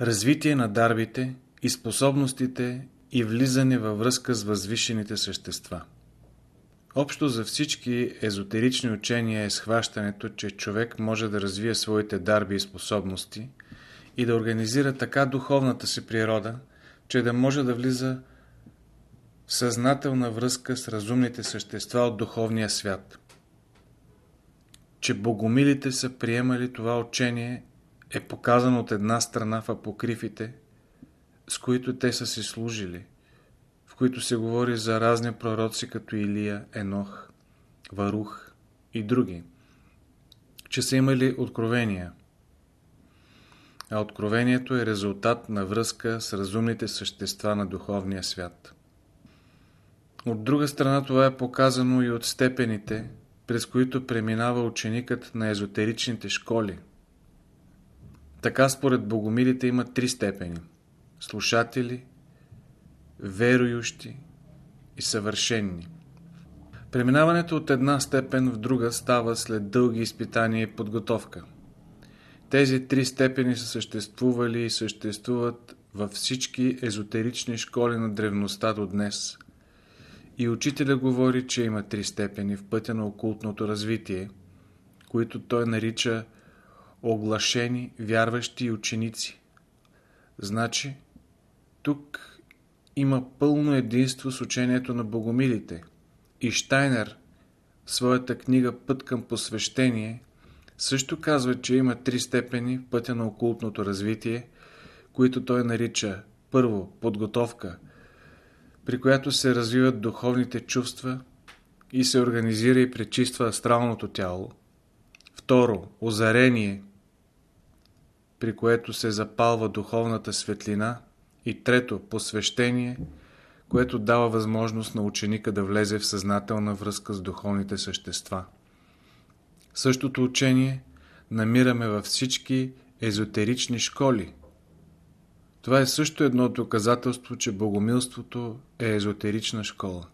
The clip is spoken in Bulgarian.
Развитие на дарбите и способностите и влизане във връзка с възвишените същества Общо за всички езотерични учения е схващането, че човек може да развие своите дарби и способности и да организира така духовната си природа, че да може да влиза в съзнателна връзка с разумните същества от духовния свят. Че богомилите са приемали това учение е показано от една страна в апокрифите, с които те са си служили, в които се говори за разни пророци като Илия, Енох, Варух и други, че са имали откровения. А откровението е резултат на връзка с разумните същества на духовния свят. От друга страна това е показано и от степените, през които преминава ученикът на езотеричните школи – така според богомилите има три степени – слушатели, верующи и съвършенни. Преминаването от една степен в друга става след дълги изпитания и подготовка. Тези три степени са съществували и съществуват във всички езотерични школи на древността до днес. И учителя говори, че има три степени в пътя на окултното развитие, които той нарича оглашени, вярващи ученици. Значи, тук има пълно единство с учението на богомилите. И Штайнер в своята книга Път към посвещение също казва, че има три степени в пътя на окултното развитие, които той нарича първо подготовка, при която се развиват духовните чувства и се организира и пречиства астралното тяло. Второ, озарение – при което се запалва духовната светлина и трето, посвещение, което дава възможност на ученика да влезе в съзнателна връзка с духовните същества. Същото учение намираме във всички езотерични школи. Това е също едно доказателство, че богомилството е езотерична школа.